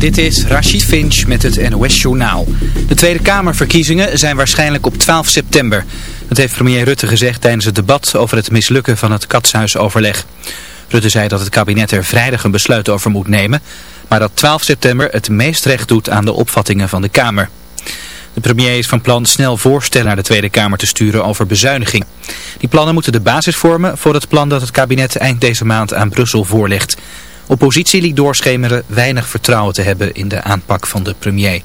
Dit is Rashid Finch met het NOS Journaal. De Tweede Kamerverkiezingen zijn waarschijnlijk op 12 september. Dat heeft premier Rutte gezegd tijdens het debat over het mislukken van het katshuisoverleg. Rutte zei dat het kabinet er vrijdag een besluit over moet nemen... maar dat 12 september het meest recht doet aan de opvattingen van de Kamer. De premier is van plan snel voorstellen naar de Tweede Kamer te sturen over bezuiniging. Die plannen moeten de basis vormen voor het plan dat het kabinet eind deze maand aan Brussel voorlegt... Oppositie liet doorschemeren weinig vertrouwen te hebben in de aanpak van de premier.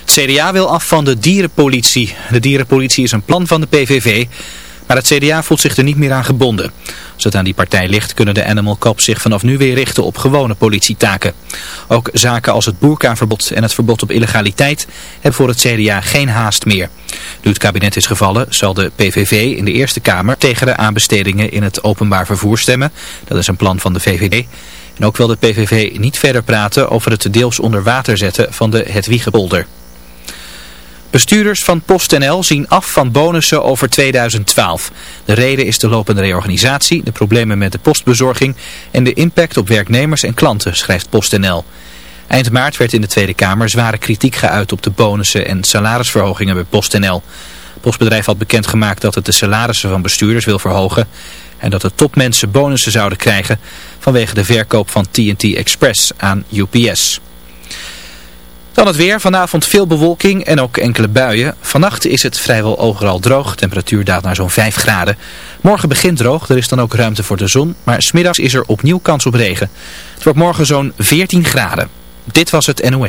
Het CDA wil af van de dierenpolitie. De dierenpolitie is een plan van de PVV, maar het CDA voelt zich er niet meer aan gebonden. Als het aan die partij ligt, kunnen de Animal Cops zich vanaf nu weer richten op gewone politietaken. Ook zaken als het boerkaverbod en het verbod op illegaliteit hebben voor het CDA geen haast meer. Nu het kabinet is gevallen, zal de PVV in de Eerste Kamer tegen de aanbestedingen in het openbaar vervoer stemmen. Dat is een plan van de VVD. En ook wil de PVV niet verder praten over het deels onder water zetten van de Hetwiegepolder. Bestuurders van PostNL zien af van bonussen over 2012. De reden is de lopende reorganisatie, de problemen met de postbezorging en de impact op werknemers en klanten, schrijft PostNL. Eind maart werd in de Tweede Kamer zware kritiek geuit op de bonussen en salarisverhogingen bij PostNL. Het postbedrijf had bekendgemaakt dat het de salarissen van bestuurders wil verhogen en dat de topmensen bonussen zouden krijgen vanwege de verkoop van TNT Express aan UPS. Dan het weer. Vanavond veel bewolking en ook enkele buien. Vannacht is het vrijwel overal droog. temperatuur daalt naar zo'n 5 graden. Morgen begint droog. Er is dan ook ruimte voor de zon. Maar smiddags is er opnieuw kans op regen. Het wordt morgen zo'n 14 graden. Dit was het NOS.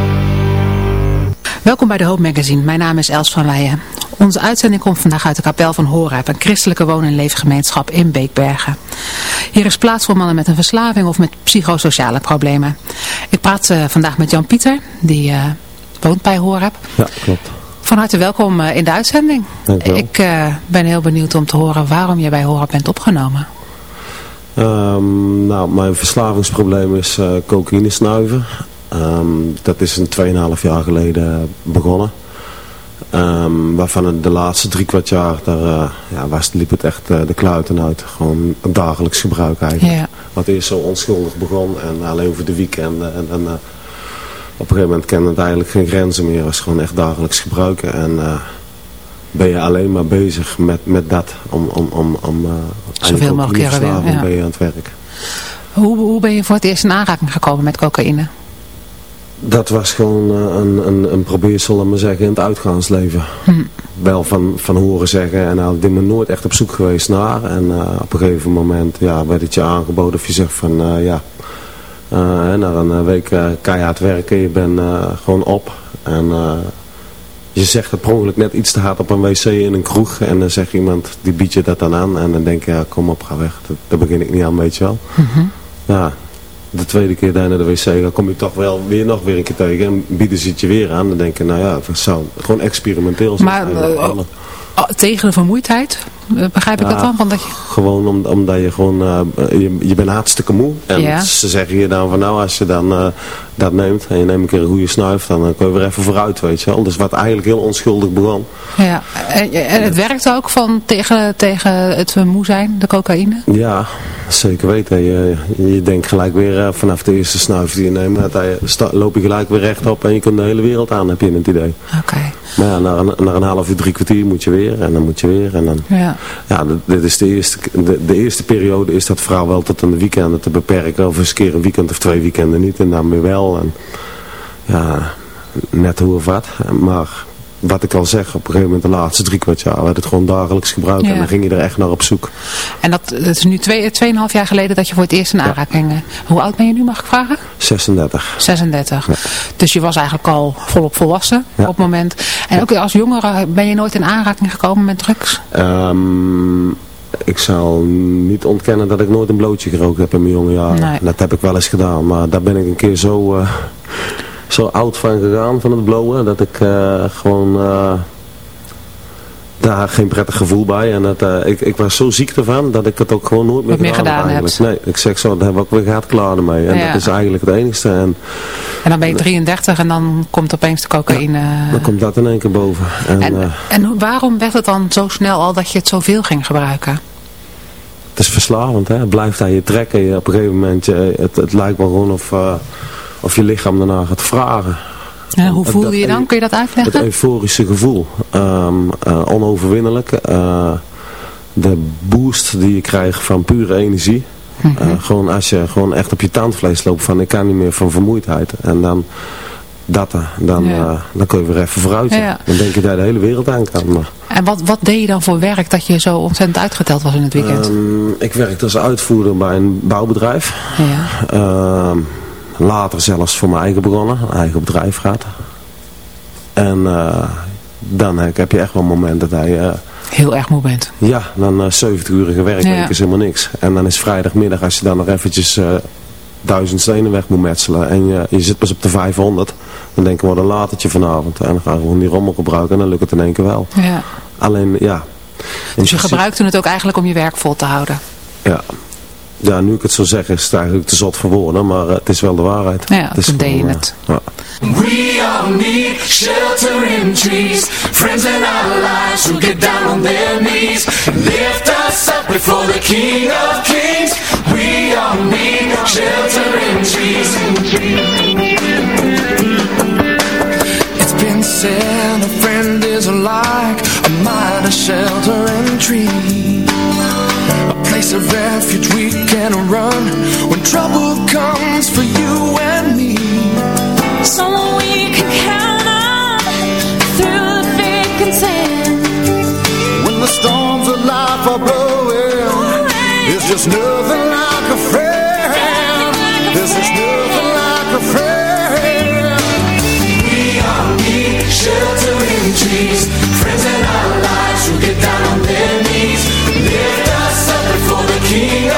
Welkom bij de Hoop Magazine. Mijn naam is Els van Weijen. Onze uitzending komt vandaag uit de kapel van Horeb, een christelijke woon- en leefgemeenschap in Beekbergen. Hier is plaats voor mannen met een verslaving of met psychosociale problemen. Ik praat uh, vandaag met Jan Pieter, die uh, woont bij Horeb. Ja, klopt. Van harte welkom uh, in de uitzending. Ik ben heel benieuwd om te horen waarom je bij Horeb bent opgenomen. Um, nou, mijn verslavingsprobleem is cocaïne snuiven. Um, dat is een 2,5 jaar geleden begonnen. Um, waarvan de laatste drie kwart jaar, daar uh, ja, was, liep het echt uh, de kluiten uit. Gewoon een dagelijks gebruik eigenlijk. Ja. Wat eerst zo onschuldig begon en alleen voor de weekenden. En, en uh, op een gegeven moment kende het eigenlijk geen grenzen meer. Het was gewoon echt dagelijks gebruiken. En ben je alleen maar bezig met, met dat. Om, om, om, om Zoveel mogelijk keren weer. Ja. ben je aan het werk. Hoe, hoe ben je voor het eerst in aanraking gekomen met cocaïne? Dat was gewoon een, een, een probeersel, laat maar zeggen, in het uitgaansleven. Hm. Wel van, van horen zeggen en nou, ik ben nooit echt op zoek geweest naar. En uh, op een gegeven moment ja, werd het je aangeboden of je zegt van uh, ja, uh, na een week keihard werken, je bent gewoon op. En je zegt het per ongeluk net iets te hard op een wc in een kroeg. En dan zegt iemand, die biedt je dat dan aan. En dan denk je, ja, kom op, ga weg. Daar begin ik niet aan, weet je wel. -hmm. Ja, de tweede keer daar naar de wc dan kom je toch wel weer nog weer een keer tegen. En bieden ze het je weer aan. Dan denk je, nou ja, het zou gewoon experimenteel zijn. Maar uh, tegen de vermoeidheid? Begrijp ik ja, dat dan? Want dat je... Gewoon om, omdat je gewoon, uh, je, je bent hartstikke moe. En ja. ze zeggen je dan van nou, als je dan uh, dat neemt en je neemt een keer een goede snuif, dan kun je weer even vooruit, weet je wel. Dus wat eigenlijk heel onschuldig begon. Ja, en, en het werkt ook van tegen, tegen het moe zijn, de cocaïne? Ja, zeker weten. Je, je denkt gelijk weer uh, vanaf de eerste snuif die je neemt, dat je, loop je gelijk weer rechtop en je kunt de hele wereld aan, heb je het idee. Oké. Okay. Maar ja, na een, na een half uur, drie kwartier moet je weer en dan moet je weer en dan... Ja. Ja, dit is de eerste, de, eerste periode is dat vooral wel tot aan de weekenden te beperken. Of eens een keer een weekend of twee weekenden niet en dan weer wel. En, ja, net hoe of wat. Maar wat ik al zeg, op een gegeven moment de laatste drie kwart jaar werd het gewoon dagelijks gebruikt. Ja. En dan ging je er echt naar op zoek. En dat, dat is nu twee, tweeënhalf jaar geleden dat je voor het eerst in aanraking... Ja. Hoe oud ben je nu, mag ik vragen? 36. 36. Ja. Dus je was eigenlijk al volop volwassen op het moment. En ook als jongere ben je nooit in aanraking gekomen met drugs? Um, ik zal niet ontkennen dat ik nooit een blootje gerookt heb in mijn jonge jaren. Nee. Dat heb ik wel eens gedaan. Maar daar ben ik een keer zo... Uh, zo oud van gegaan van het blowen. Dat ik uh, gewoon uh, daar geen prettig gevoel bij. En dat, uh, ik, ik was zo ziek ervan dat ik het ook gewoon nooit meer, meer gedaan, heb. Nee, ik zeg zo, daar heb ik weer gaat klaar ermee. En ja. dat is eigenlijk het enigste. En, en dan ben je 33 en dan komt opeens de cocaïne... Ja, dan komt dat in één keer boven. En, en, en waarom werd het dan zo snel al dat je het zoveel ging gebruiken? Het is verslavend, hè. Het blijft aan je trekken. Je, op een gegeven moment, je, het, het lijkt wel gewoon of, of je lichaam daarna gaat vragen. Ja, hoe voel je je dan? Kun je dat uitleggen? Het euforische gevoel. Um, uh, onoverwinnelijk. Uh, de boost die je krijgt van pure energie. Mm -hmm. uh, gewoon als je gewoon echt op je tandvlees loopt van ik kan niet meer van vermoeidheid. En dan dat, dan, ja. dan kun je weer even vooruit. Ja. Dan denk je dat je de hele wereld aan kan. Maar. En wat, wat deed je dan voor werk dat je zo ontzettend uitgeteld was in het weekend? Um, ik werkte als uitvoerder bij een bouwbedrijf. Ja. Later zelfs voor mijn eigen begonnen, eigen bedrijf gehad. En uh, dan heb je echt wel momenten dat je... Uh, Heel erg moe bent. Ja, dan uh, 70 uurige werkweek ja. is helemaal niks. En dan is vrijdagmiddag, als je dan nog eventjes uh, duizend stenen weg moet metselen en je, je zit pas op de 500, dan denken we, wat een latertje vanavond. En dan gaan we gewoon die rommel gebruiken en dan lukt het in één keer wel. Ja. Alleen, ja. Dus je gebruikte het ook eigenlijk om je werk vol te houden? Ja. Ja, nu ik het zo zeg is het eigenlijk te zot voor woorden, maar uh, het is wel de waarheid. Ja, het is toen deed je het. Ja. We all need shelter in trees Friends in our lives who get down on their knees Lift us up before the King of Kings We all need shelter in trees It's been said a friend is like a mighty shelter in tree A place of refuge we can run When trouble comes for you and me Someone we can count on through thick and thin. When the storms of life are blowing, it's just nothing like a friend. There's just nothing like a friend. We all need shelter in trees, friends in our lives who get down on their knees, lift us up before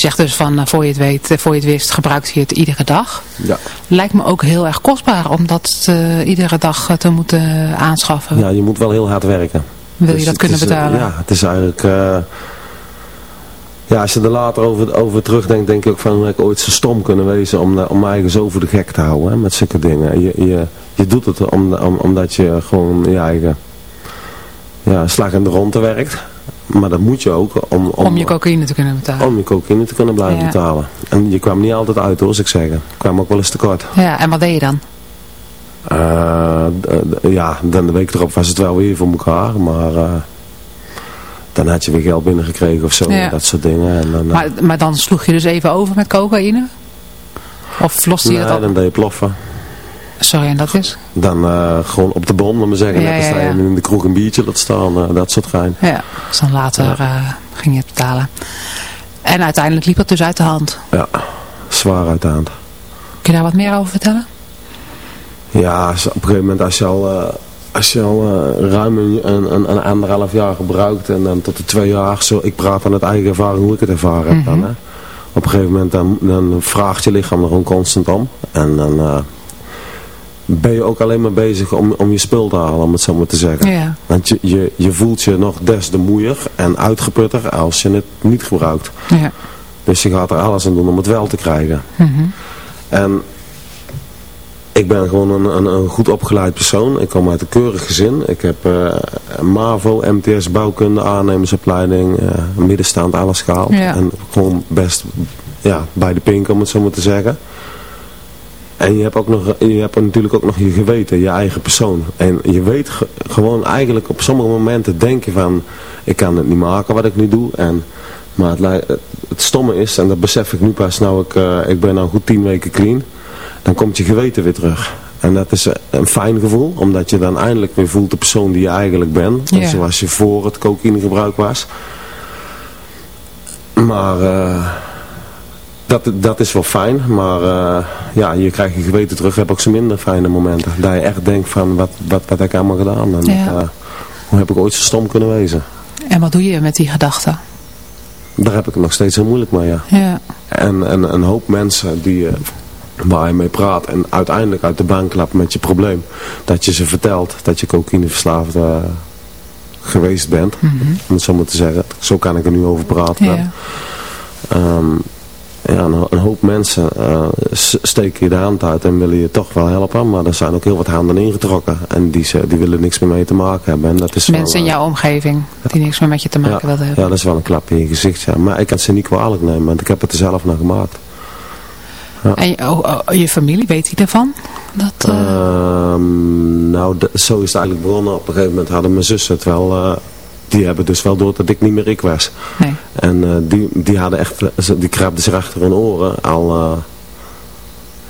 zegt dus van, eh, voor je het weet, eh, voor je het wist, gebruikt je het iedere dag. Ja. Lijkt me ook heel erg kostbaar om dat eh, iedere dag te moeten aanschaffen. Ja, je moet wel heel hard werken. Wil je Dus dat kunnen is, betalen? Ja, het is eigenlijk... ja, als je er later over, over terugdenkt, denk ik ook van... hoe ik ooit zo stom kunnen wezen om, om mij eigen zo voor de gek te houden, hè, met zulke dingen. Je, je, je doet het om, om, omdat je gewoon je eigen ja, slag in de ronde werkt. Maar dat moet je ook om, om, Om je cocaïne te kunnen betalen. om je cocaïne te kunnen blijven Ja. betalen. En je kwam niet altijd uit hoor, als ik zeggen. Ik kwam ook wel eens tekort. Ja, en wat deed je dan? Eh, d- ja, dan de week erop was het wel weer voor elkaar, maar eh, dan had je weer geld binnengekregen of zo, Ja. dat soort dingen. En dan, eh, Maar, maar dan sloeg je dus even over met cocaïne? Of loste je nee, dat op? dan deed je ploffen. Sorry, en dat is? Dan eh, gewoon op de bon, laat maar zeggen. Ja, ja, dat je ja. in de kroeg een biertje laat staan, eh, dat soort gein. Ja, dus dan later eh, ging je het betalen. En uiteindelijk liep het dus uit de hand. Ja, zwaar uit de hand. Kun je daar wat meer over vertellen? Ja, op een gegeven moment als je al, als je al ruim een, een, een, anderhalf jaar gebruikt en dan tot de twee jaar, zo, ik praat aan het eigen ervaring hoe ik het ervaren heb dan. Mhm. Hè. Op een gegeven moment dan, dan vraagt je lichaam er gewoon constant om. En dan ben je ook alleen maar bezig om, om je spul te halen, om het zo maar te zeggen. Ja. Want je, je, je voelt je nog des te moeier en uitgeputter als je het niet gebruikt. Ja. Dus je gaat er alles aan doen om het wel te krijgen. Mhm. En ik ben gewoon een, een, een goed opgeleid persoon. Ik kom uit een keurig gezin. Ik heb eh, MAVO, MTS, bouwkunde, aannemersopleiding, eh, middenstaand alles gehaald. Ja. En gewoon best ja, bij de pink om het zo maar te zeggen. En je hebt, ook nog, je hebt natuurlijk ook nog je geweten, je eigen persoon. En je weet ge- gewoon eigenlijk op sommige momenten denk je van... ik kan het niet maken wat ik nu doe. En, maar het, het stomme is, en dat besef ik nu pas nou ik, eh, ik ben nou goed tien weken clean... dan komt je geweten weer terug. En dat is eh, een fijn gevoel, omdat je dan eindelijk weer voelt de persoon die je eigenlijk bent. Ja. Zoals je voor het cocaïnegebruik was. Maar... eh, dat, dat is wel fijn, maar eh, ja, je krijgt je geweten terug. Je hebt ook zo minder fijne momenten. Dat je echt denkt van, wat, wat, wat heb ik allemaal gedaan? En Ja. dat, eh, hoe heb ik ooit zo stom kunnen wezen? En wat doe je met die gedachten? Daar heb ik het nog steeds heel moeilijk mee, ja. Ja. En, en een hoop mensen die, eh, waar je mee praat en uiteindelijk uit de baan klapt met je probleem. Dat je ze vertelt dat je cocaïneverslaafd geweest bent. Mhm. Om het zo maar te zeggen. Zo kan ik er nu over praten. Ja. Ehm, ja, een, een hoop mensen eh, steken je de hand uit en willen je toch wel helpen, maar er zijn ook heel wat handen ingetrokken en die, ze, die willen niks meer mee te maken hebben. En dat is Mensen wel, in eh, jouw omgeving die niks meer met je te maken ja, wilden hebben. ja, dat is wel een klap in je gezicht, ja. Maar ik kan ze niet kwalijk nemen, want ik heb het er zelf naar gemaakt. En je, oh, oh, je familie, weet die ervan? Dat, eh, Ehm, nou, zo is het eigenlijk begonnen. Op een gegeven moment hadden mijn zussen het wel... die hebben dus wel door dat ik niet meer ik was. nee. En eh, die, die hadden echt, die krabden zich achter hun oren al, eh,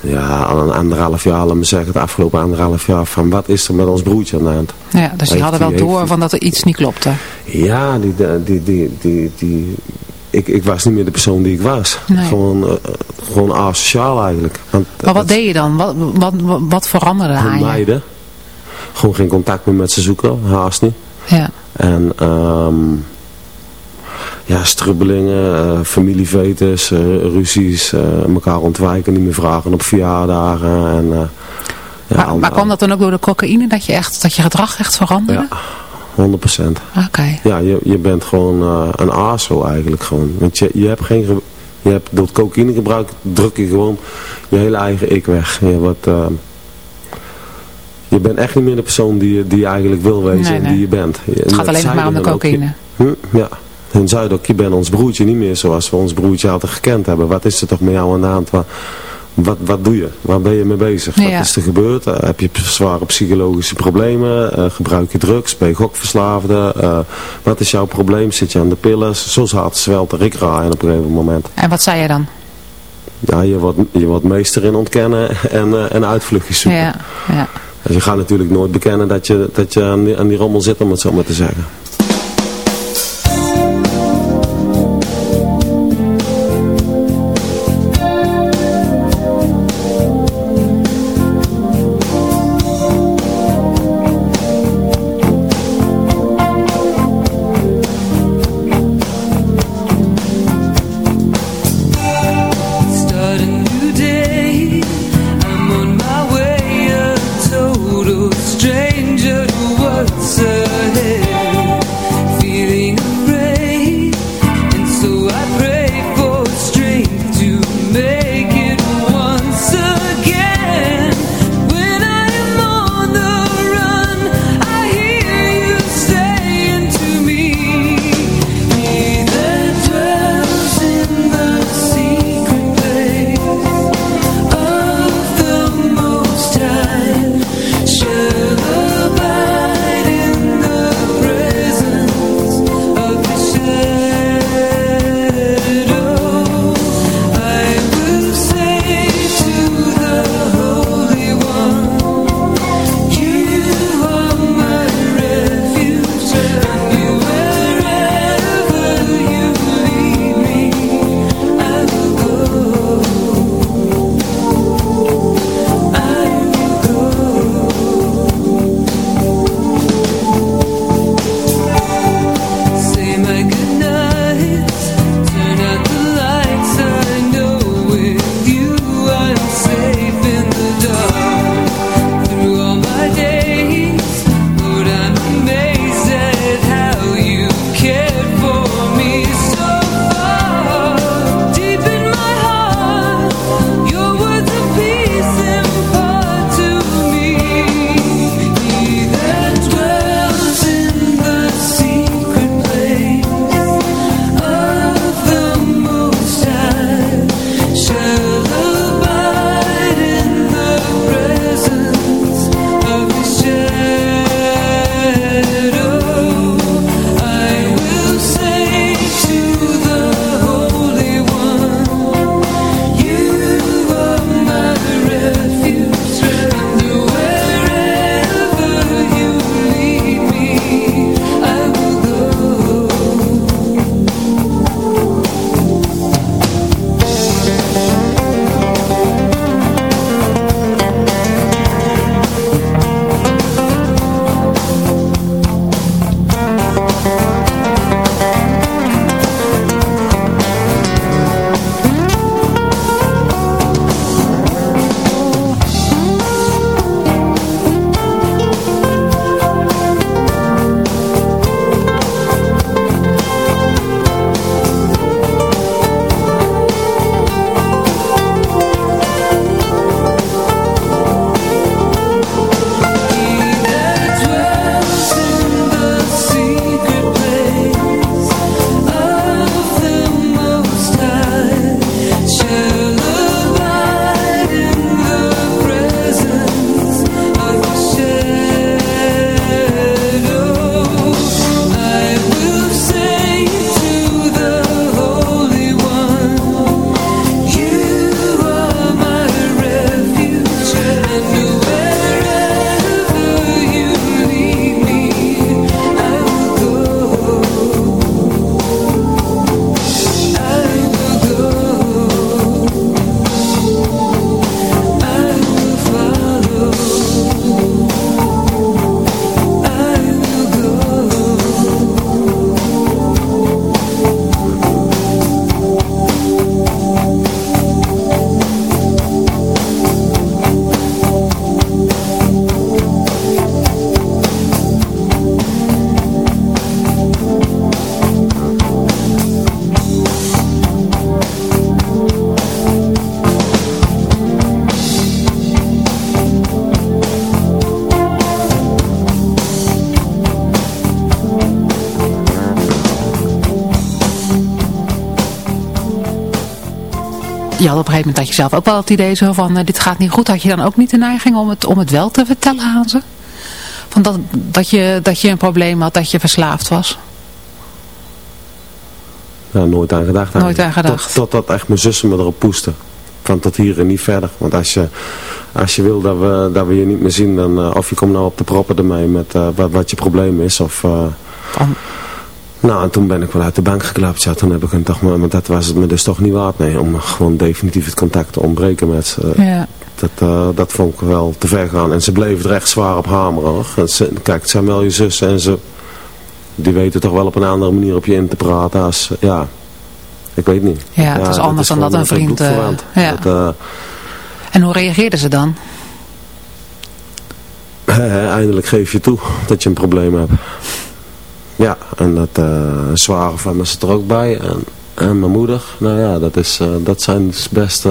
ja, al een anderhalf jaar, laat me zeggen, het afgelopen anderhalf jaar, van wat is er met ons broertje aan de hand? Ja, dus die hadden wel door van dat er iets niet klopte. Ja, die, die, die, die, die, ik, ik was niet meer de persoon die ik was. Nee. Gewoon, eh, gewoon asociaal eigenlijk. Want, Maar wat dat- deed je dan? Wat, wat, wat, wat veranderde aan je? Meiden. Gewoon geen contact meer met ze zoeken, haast niet. Ja. En ehm ja, strubbelingen, eh familievetes, eh, ruzies, eh, elkaar ontwijken, niet meer vragen op verjaardagen. En, ja, maar, al- maar kwam dat dan ook door de cocaïne dat je, echt, dat je gedrag echt veranderde? Ja, 100 procent. Oké. Ja, je, je bent gewoon een aso eigenlijk gewoon. Want je, je hebt geen... ge- Je hebt door het cocaïnegebruik druk je gewoon je hele eigen ik weg. Je, wordt, eh, je bent echt niet meer de persoon die, je- die je eigenlijk wil wezen Nee, en nee. die je bent. Je- Het gaat alleen nog maar om de cocaïne. Hm, ja. En zeiden ook, je bent ons broertje niet meer zoals we ons broertje altijd gekend hebben. Wat is er toch met jou aan de hand? Wat, wat, wat doe je? Waar ben je mee bezig? Ja. Wat is er gebeurd? Eh, heb je zware psychologische problemen? Eh, gebruik je drugs? Ben je gokverslaafde? Eh, wat is jouw probleem? Zit je aan de pillen? Zo hard zwelt ik raaien op een gegeven moment. En wat zei je dan? Ja, je wordt, je wordt meester in ontkennen en, en uitvluchtjes zoeken. Ja, ja. Je gaat natuurlijk nooit bekennen dat je, dat je aan, die, aan die rommel zit, om het zo maar te zeggen. Dat je zelf ook wel het idee zo van, dit gaat niet goed. Had je dan ook niet de neiging om het, om het wel te vertellen aan ze? Van dat, dat, je, dat je een probleem had, dat je verslaafd was? Ja, nooit aan gedacht. Nooit aan gedacht. Tot, totdat echt mijn zussen me erop poesten. Van tot hier en niet verder. Want als je, als je wil dat we, dat we je niet meer zien, dan uh, of je komt nou op de proppen ermee met uh, wat, wat je probleem is. Of, nou, en toen ben ik wel uit de bank geklapt. Ja, toen heb ik hem toch maar, maar dat was het me dus toch niet waard. Nee, om gewoon definitief het contact te ontbreken met ze. Ja. Dat, dat vond ik wel te ver gaan. En ze bleven er echt zwaar op hameren. Hoor. Ze, kijk, het zijn wel je zussen en ze die weten toch wel op een andere manier op je in te praten als, ja, ik weet niet. Ja, het is anders dan dat een vriend... Uh, ja. Dat, uh, en hoe reageerden ze dan? eindelijk geef je toe dat je een probleem hebt. Ja, en dat uh, zware van me zit er ook bij. En, en mijn moeder, nou ja, dat, is, dat zijn dus best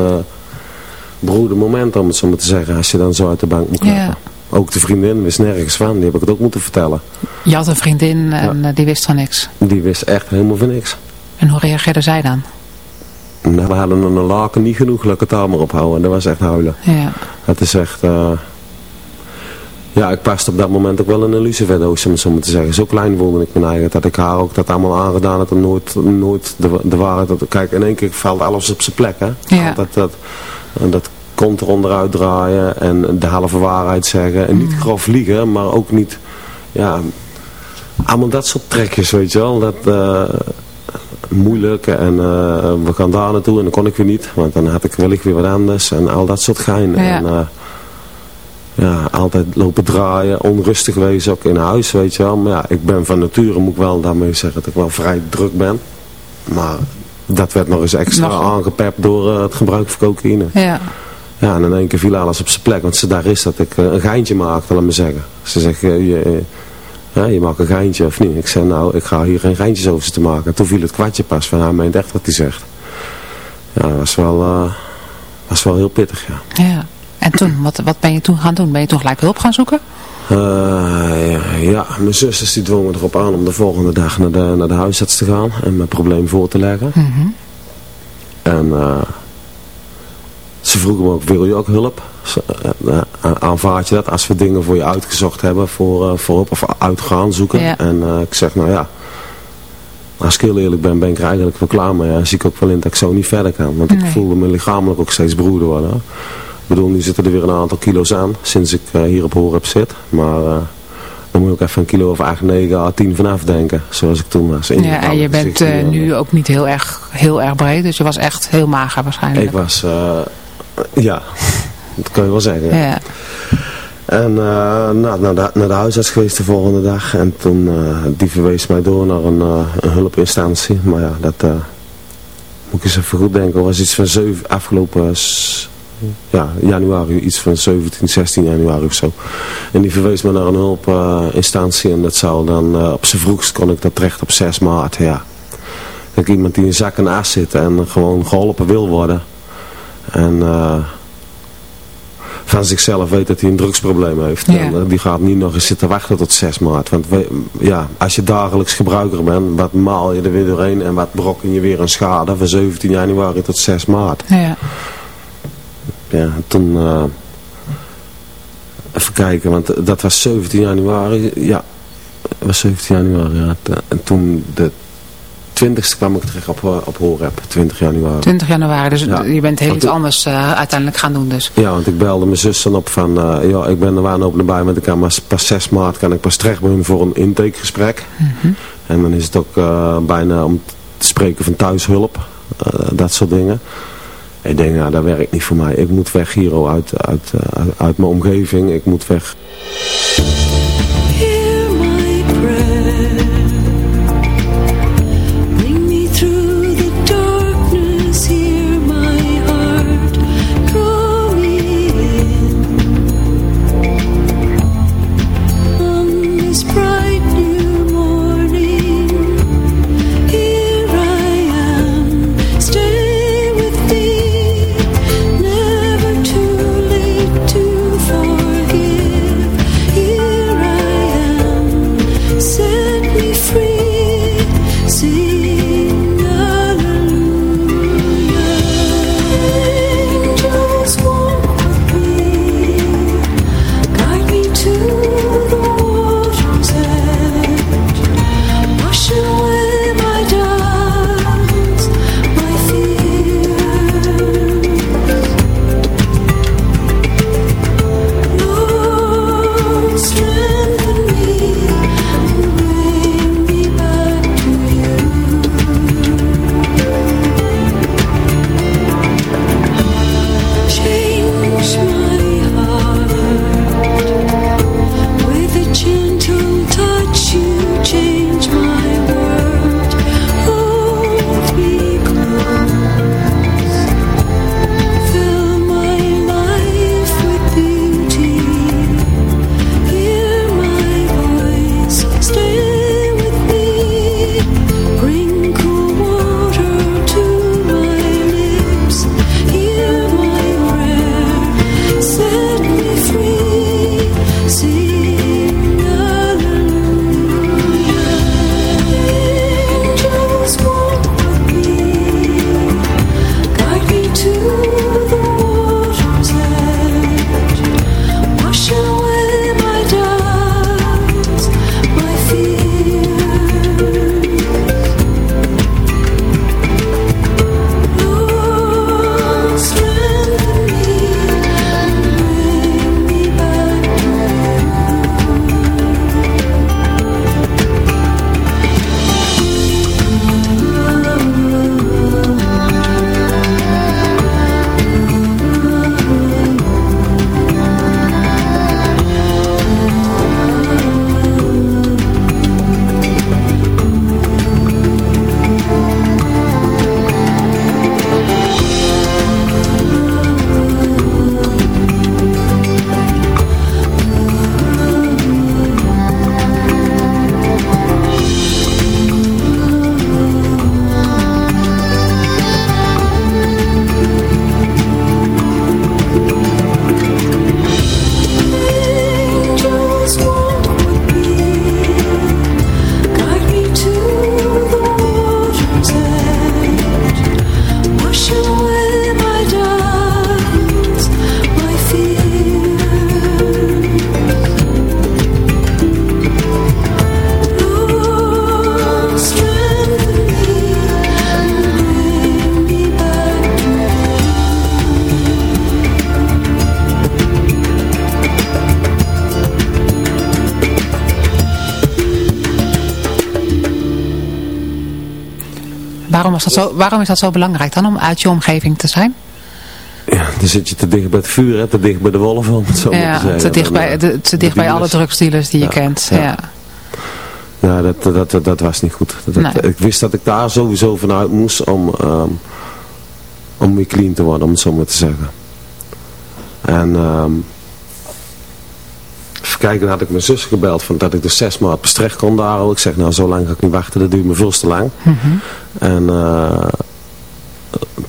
broede momenten om het zo maar te zeggen. Als je dan zo uit de bank moet klappen. Ja. Ook de vriendin wist nergens van, die heb ik het ook moeten vertellen. Je had een vriendin en ja. die wist van niks? Die wist echt helemaal van niks. En hoe reageerde zij dan? Nou, we hadden een laken niet genoeg, laat ik het maar ophouden. En dat was echt huilen. Ja. Het is echt... Uh... Ja, ik paste op dat moment ook wel in een luciferdoos, om het zo maar te zeggen. Zo klein voelde ik me eigen, dat ik haar ook dat allemaal aangedaan had en nooit, nooit de, de waarheid... Dat, kijk, in één keer valt alles op zijn plek, hè. Ja. Dat, dat, dat kont eronder uitdraaien en de halve waarheid zeggen. En niet grof liegen, maar ook niet... Ja, allemaal dat soort trekjes, weet je wel. Dat... Uh, moeilijk en uh, we gaan daar naartoe en dan kon ik weer niet, want dan had ik, ik weer wat anders en al dat soort gein. Ja. En, uh, ja, altijd lopen draaien, onrustig wezen ook in huis, weet je wel. Maar ja, ik ben van nature, moet ik wel daarmee zeggen, dat ik wel vrij druk ben. Maar dat werd nog eens extra nog... aangepept door uh, het gebruik van cocaïne. Ja. Ja, en in één keer viel alles op zijn plek, want ze daar is dat ik een geintje maakte, laat me zeggen. Ze zegt, je, ja, je maakt een geintje of niet? Ik zei, nou, ik ga hier geen geintjes over zitten maken. En toen viel het kwartje pas van, hij meent echt wat hij zegt. Ja, dat was wel, uh, was wel heel pittig, ja. Ja, en toen, wat, wat ben je toen gaan doen? Ben je toen gelijk hulp gaan zoeken? Uh, ja, ja, mijn zusters die dwongen erop aan om de volgende dag naar de, naar de huisarts te gaan en mijn probleem voor te leggen. Mm -hmm. En uh, ze vroegen me ook, wil je ook hulp? aanvaard je dat als we dingen voor je uitgezocht hebben voor, uh, voorop of uit gaan zoeken. Ja. En ik zeg nou ja, als ik heel eerlijk ben, ben ik er eigenlijk wel klaar mee. Ja, zie ik ook wel in dat ik zo niet verder kan. Want nee. ik voelde me lichamelijk ook steeds broeder worden. Bedoel, nu zitten er weer een aantal kilo's aan sinds ik uh, hier op hoor heb zit. Maar dan moet ik even een kilo of 8, 9 à 10 vanaf denken, zoals ik toen was. In ja, en je bent nu ook niet heel erg, heel erg breed, dus je was echt heel mager waarschijnlijk. Ik was, ja... Dat kan je wel zeggen. Ja. En nou, naar, de, naar de huisarts geweest de volgende dag. En toen, die verwees mij door naar een, een hulpinstantie. Maar ja, dat moet ik eens even goed denken. was iets van 7, afgelopen ja, januari, iets van 17, 16 januari of zo. En die verwees me naar een hulpinstantie. en dat zou dan, op zijn vroegst kon ik dat terecht op 6 maart. Ja. Kijk, iemand die in zak en as zit en gewoon geholpen wil worden. En van zichzelf weet dat hij een drugsprobleem heeft. Ja. En, die gaat niet nog eens zitten wachten tot 6 maart. Want we, ja, als je dagelijks gebruiker bent, wat maal je er weer doorheen en wat brokken je weer een schade van 17 januari tot 6 maart. Ja. Ja, toen... Uh, even kijken, want dat was 17 januari. Ja, dat was 17 januari. Ja. En toen de 20ste kwam ik terecht op, op Horeb, 20 januari. 20 januari, dus ja. je bent heel iets anders uh, uiteindelijk gaan doen dus. Ja, want ik belde mijn zus dan op van, uh, ja, ik ben er wanhoop bij, want ik kan pas, pas 6 maart kan ik pas terecht bij hun voor een intakegesprek. Mm -hmm. En dan is het ook uh, bijna om te spreken van thuishulp, dat soort dingen. Ik denk, nou, dat werkt niet voor mij. Ik moet weg hier uit, uit, uit, uit mijn omgeving, ik moet weg. Dat zo, waarom is dat zo belangrijk dan, om uit je omgeving te zijn? Ja, dan zit je te dicht bij het vuur, hè, te dicht bij de wolven, om het zo maar te Ja, zeggen. te dicht bij, eh, de, te dicht bij alle dealers. drugsdealers die je Ja, kent. ja. Ja. Ja, dat, dat, dat, dat was niet goed. Dat, Nee. Ik wist dat ik daar sowieso vanuit moest om, ehm, om weer clean te worden, om het zo maar te zeggen. En ehm kijken, dan had ik mijn zus gebeld van dat ik de zes maand bestrecht kon daar. Ik zeg, nou zo lang ga ik niet wachten, dat duurt me veel te lang. Mhm. En eh,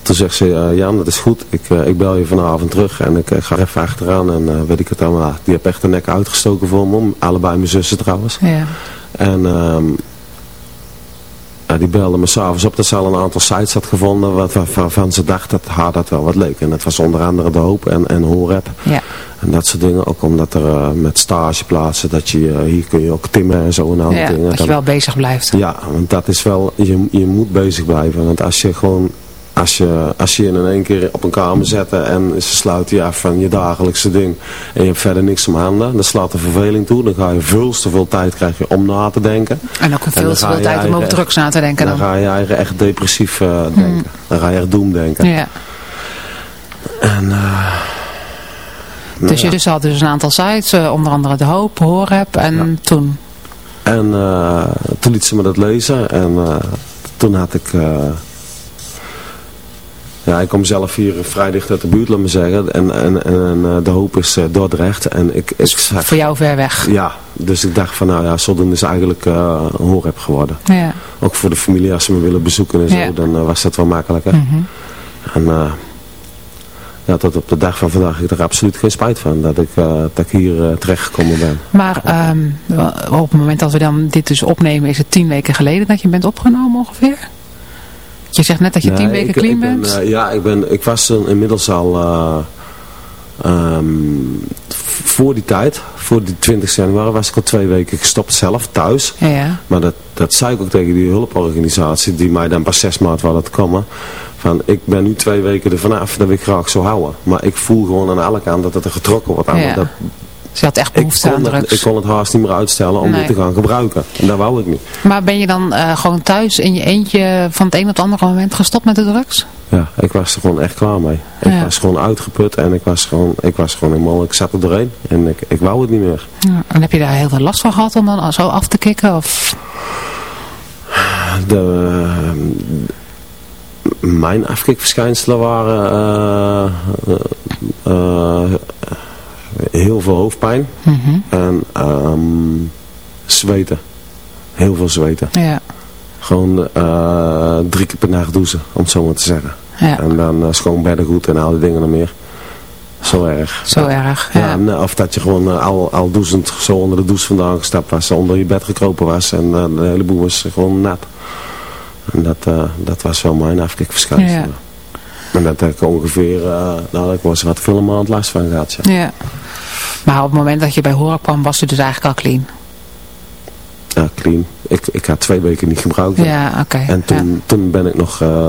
toen zegt ze, eh, Jan, dat is goed, ik, eh, ik bel je vanavond terug en ik ga even achteraan. En weet ik het allemaal, die heb echt de nek uitgestoken voor me, allebei mijn zussen trouwens. Ja. En ehm, die belde me s'avonds op dat ze al een aantal sites had gevonden wat, waar- waarvan ze dacht dat haar dat wel wat leek. En dat was onder andere De Hoop en, en Hoorrep. Ja. En dat soort dingen. Ook omdat er eh, met stageplaatsen, dat je, eh, hier kun je ook timmen en zo en Ja, dingen. dat je wel bezig blijft. ja, want dat is wel, je, je moet bezig blijven. Want als je gewoon, als je, als je je in één keer op een kamer zet en ze sluiten je af van je dagelijkse ding. En je hebt verder niks om handen, dan slaat de verveling toe. Dan ga je veel te veel tijd krijgen om na te denken. En ook veel te veel je tijd om over drugs na te denken Dan dan. ga je eigen echt depressief eh, denken. Dan ga je echt doem denken. Ja. En, eh, nou Dus je ja. dus had dus een aantal sites, eh, onder andere De Hoop, Hoorheb en toen... En toen liet ze me dat lezen en toen had ik... ja, ik kom zelf hier vrij dicht uit de buurt, laat me zeggen. En, en, en eh, de hoop is eh, Dordrecht. En ik, ik zag, Voor jou ver weg. ja, dus ik dacht van nou ja, zodoende is eigenlijk een hoorheb geworden. Ja. Ook voor de familie als ze me willen bezoeken en zo, Ja. dan was dat wel makkelijker. Mhm. En ja, tot op de dag van vandaag heb ik er absoluut geen spijt van dat ik, dat ik hier eh, terechtgekomen ben. Maar ehm, op het moment dat we dan dit dus opnemen, is het tien weken geleden dat je bent opgenomen ongeveer? Je zegt net dat je Nee, tien weken ik- clean ik ben, bent. eh, ja, ik, ben, ik was inmiddels al eh, ehm, voor die tijd, voor die 20 januari, was ik al twee weken gestopt zelf thuis. ja, ja. Maar dat, dat zei ik ook tegen die hulporganisatie die mij dan pas zes maand wou laten komen. Van ik ben nu twee weken er vanaf, dat wil ik graag zo houden. Maar ik voel gewoon aan alle kanten dat het er getrokken wordt aan. Ja. Dat, Dus je had echt ik, behoefte aan het, drugs. ik kon het haast niet meer uitstellen om Nee. dit te gaan gebruiken. En dat wou ik niet. Maar ben je dan eh, gewoon thuis in je eentje van het een op het andere moment gestopt met de drugs? Ja, ik was er gewoon echt klaar mee. Ik Ja. was gewoon uitgeput en ik was gewoon, ik was gewoon helemaal, ik zat er doorheen. En ik, ik wou het niet meer. Ja. En heb je daar heel veel last van gehad om dan zo af te kicken? Of... De, mijn afkikverschijnselen waren eh, eh, heel veel hoofdpijn Mhm. en ehm, zweten. Heel veel zweten. Ja. Gewoon eh, drie keer per nacht douchen, om het zo maar te zeggen. Ja. En dan uh, schoon beddengoed en al die dingen nog meer. Zo erg. Zo erg. Ja, Ja. en, of dat je gewoon eh, al, al douchend zo onder de douche vandaan gestapt was, onder je bed gekropen was en eh, de hele boel was gewoon nat. En dat, eh, dat was wel mijn afkikverschijnsel. Ja. En dat heb ik ongeveer, eh nou ik was wat veel maand last van gehad. Ja. ja. Maar op het moment dat je bij horen kwam, was je dus eigenlijk al clean. ja, clean. Ik, ik had twee weken niet gebruikt. Ja, oké. En toen, toen ben ik nog uh,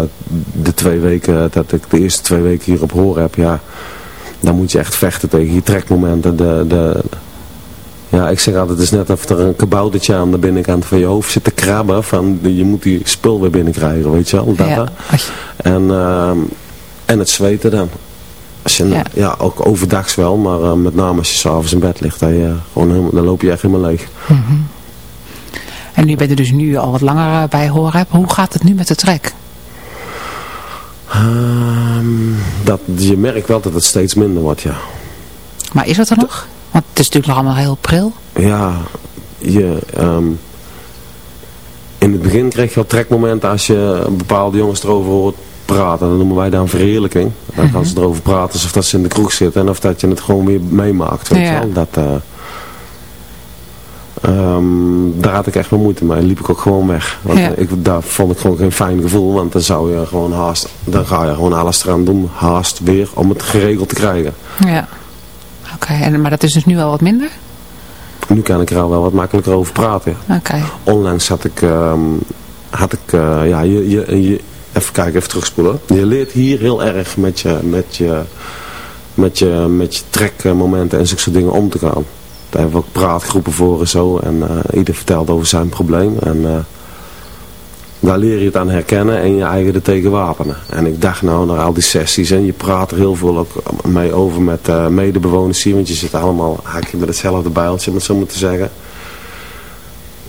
de twee weken, dat ik de eerste twee weken hier op horen heb, ja, dan moet je echt vechten tegen je trekmomenten. De, de, ja, ik zeg altijd, het is net of er een kaboutertje aan de binnenkant van je hoofd zit te krabben, van je moet die spul weer binnenkrijgen, weet je wel. Dat, ja. En, uh, en het zweten dan. Als je, ja. ja. ook overdags wel, maar uh, met name als je s'avonds in bed ligt, dan, je gewoon helemaal, dan loop je echt helemaal leeg. Mm -hmm. En nu ben je dus nu al wat langer bij horen. Hoe gaat het nu met de trek? Um, dat, je merkt wel dat het steeds minder wordt, ja. Maar is het er nog? Want het is natuurlijk nog allemaal heel pril. Ja, je, um, in het begin kreeg je al trekmomenten als je bepaalde jongens erover hoort praten. Dat noemen wij dan verheerlijking. Dan gaan ze erover praten alsof dat ze in de kroeg zitten en of dat je het gewoon weer meemaakt. Weet ja. wel? Dat, uh, Um, daar had ik echt wel moeite mee. Liep ik ook gewoon weg. Want ja. ik, daar vond ik gewoon geen fijn gevoel. Want dan zou je gewoon haast. Dan ga je gewoon alles eraan doen. Haast weer om het geregeld te krijgen. Ja. Oké. Okay. Maar dat is dus nu wel wat minder? Nu kan ik er al wel wat makkelijker over praten. Oké. Okay. Onlangs had ik. Um, had ik uh, ja, je, je, je, even kijken, even terugspoelen. Je leert hier heel erg met je. Met je met je, met je trekmomenten en zulke soort dingen om te gaan. Daar hebben we ook praatgroepen voor en zo. En uh, ieder vertelt over zijn probleem. En uh, daar leer je het aan herkennen en je eigen er tegen wapenen. En ik dacht nou, naar al die sessies, en je praat er heel veel ook mee over met uh, medebewoners hier, want je zit allemaal haakje met hetzelfde bijltje, om het zo maar te zeggen.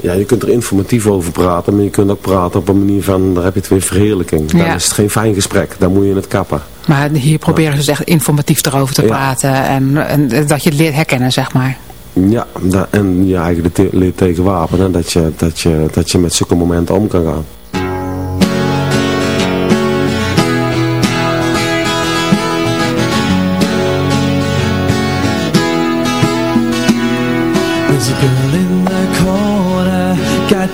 Ja, je kunt er informatief over praten, maar je kunt ook praten op een manier van, daar heb je het weer verheerlijking. Dan is het geen fijn gesprek, dan moet je het kappen. Maar hier proberen ze dus echt informatief erover te praten en, en dat je het leert herkennen, zeg maar. Ja, en je eigen leert tegen wapenen, dat je, dat, je, dat je met zulke momenten om kan gaan.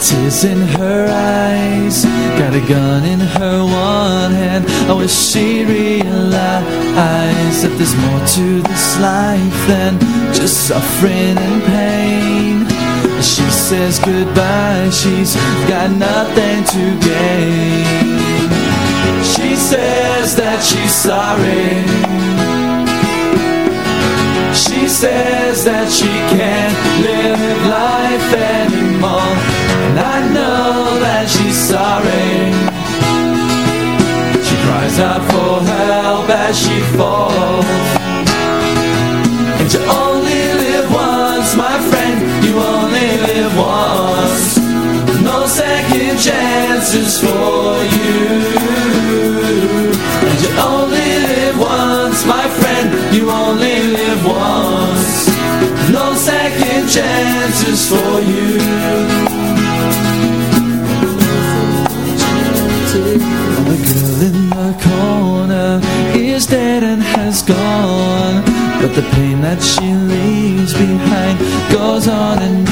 Tears in her eyes. Got a gun in her one hand. I wish she realized That there's more to this life Than just suffering and pain. She says goodbye. She's got nothing to gain. She says that she's sorry. She says that she can't live life anymore and I know that she's sorry. She cries out for help as she falls. And you only live once, my friend. You only live once. No second chances for you. And you only live once, my friend. You only live once. No second chances for you corner. Is dead and has gone But the pain that she leaves behind goes on and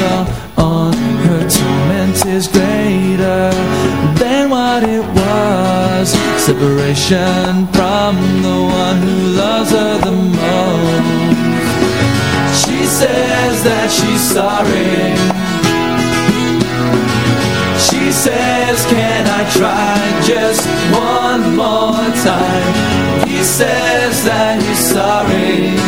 on. Her torment is greater than what it was. Separation from the one who loves her the most. She says that she's sorry she says, can I try just one more time? He says that he's sorry.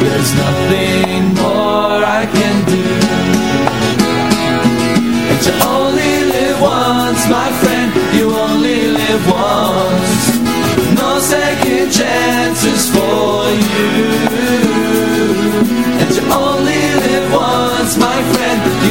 There's nothing more I can do. And you only live once, my friend You only live once. No second chances for you. And you only live once, my friend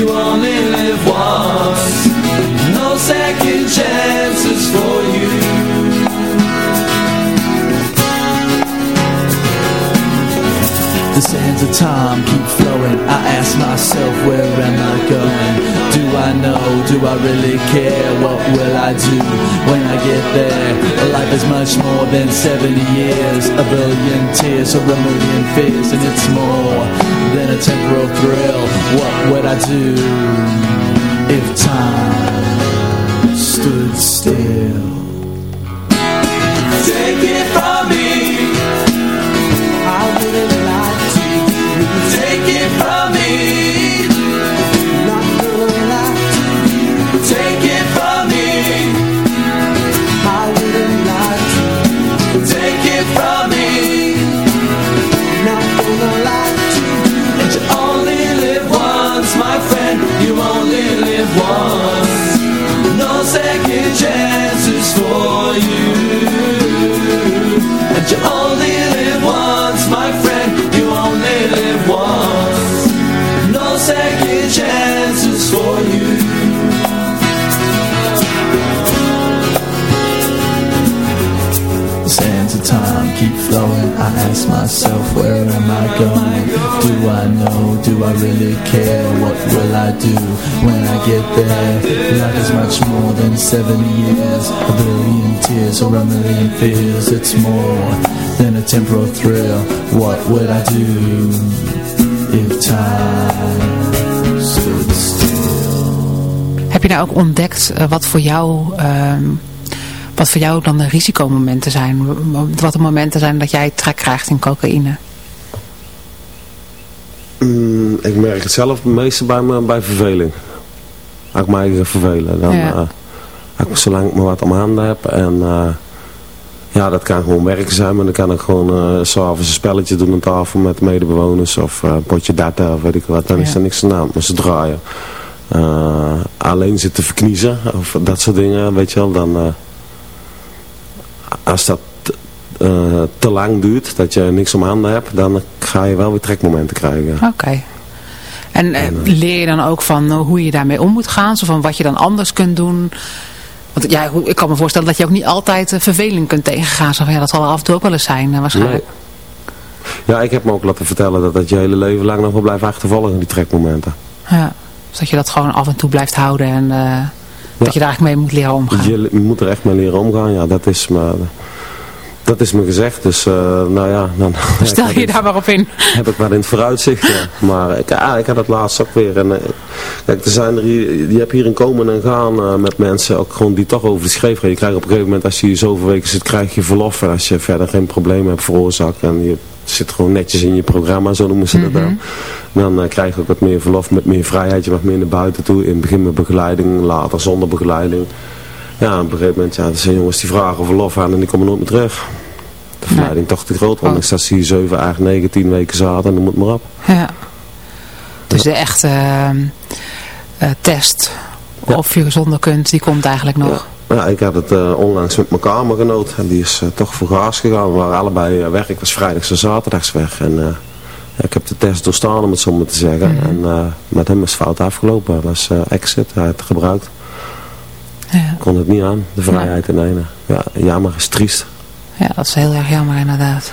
The sands of time keep flowing. I ask myself where am I going? Do I know, do I really care? What will I do when I get there? Life is much more than 70 years. A billion tears or a million fears And it's more than a temporal thrill. What would I do if time stood still once No second chances for you. And you only live once, my friend. You only live once. No second chances for you. The sands of time keep flowing. I ask myself where am I going Do I know, do I really care? What will I do when I get there? Life is much more than 70 years. A billion tears or a million fears. It's more than a temporal thrill. What would I do if time stood still? Heb je nou ook ontdekt uh, wat voor jou... Um wat voor jou dan de risicomomenten zijn? Wat de momenten zijn dat jij trek krijgt in cocaïne? Ik merk het zelf meestal bij, me, bij verveling. Als ik me eigen vervelen. Dan, ja. uh, als ik, zolang ik me wat om handen heb. En uh, ja, dat kan gewoon werken zijn. Maar dan kan ik gewoon uh, s'avonds een spelletje doen aan tafel met medebewoners. Of een potje data of weet ik wat. Dan ja. is er niks aan de hand. Maar ze draaien. eh, alleen zit te verkniezen of dat soort dingen, weet je wel, dan eh, als dat eh, te lang duurt, dat je niks om handen hebt, dan ga je wel weer trekmomenten krijgen. Oké. En eh, leer je dan ook van eh, hoe je daarmee om moet gaan? Zo van wat je dan anders kunt doen? Want ja, ik kan me voorstellen dat je ook niet altijd eh, verveling kunt tegengaan. Zo van, ja, dat zal er af en toe ook wel eens zijn, waarschijnlijk. Ja, ik heb me ook laten vertellen dat dat je hele leven lang nog wel blijft achtervolgen, die trekmomenten. Ja. Dus dat je dat gewoon af en toe blijft houden en dat je daar eigenlijk mee moet leren omgaan. Je, moet er echt mee leren omgaan, ja, dat is me, dat is me gezegd. Dus, eh, nou ja, dan Stel je daar maar op in. heb ik wel in het vooruitzicht. ja. Maar ik, ah, ik had het laatst ook weer. En, eh, kijk, er zijn er hier, je hebt hier een komen en gaan eh, met mensen ook gewoon die toch over de schreef gaan. Je krijgt op een gegeven moment, als je hier zoveel weken zit, krijg je verlof. En als je verder geen probleem hebt veroorzaakt en je zit gewoon netjes in je programma, zo noemen ze dat dan. Dan eh, krijg je ook wat meer verlof met meer vrijheid. Je mag meer naar buiten toe. In het begin met begeleiding, later zonder begeleiding. Ja, op een gegeven moment, ja, er zijn jongens die vragen verlof aan en die komen nooit meer terug. De verleiding toch te groot, want dat ze hier 7, 8, 9, 10 weken zaten en dan moet maar op. Ja. Dus de echte eh, eh, test of je gezonder kunt, die komt eigenlijk nog. Ja, ik had het eh, onlangs met mijn kamergenoot en die is toch voor gaas gegaan. We waren allebei weg. Ik was vrijdags en zaterdags weg. En ik heb de test doorstaan om het zo maar te zeggen. En eh, met hem is het fout afgelopen. Dat was eh, exit, hij had het gebruikt. Ja. Kon het niet aan, de vrijheid in ene. Ja, jammer, is triest. Ja, dat is heel erg jammer inderdaad.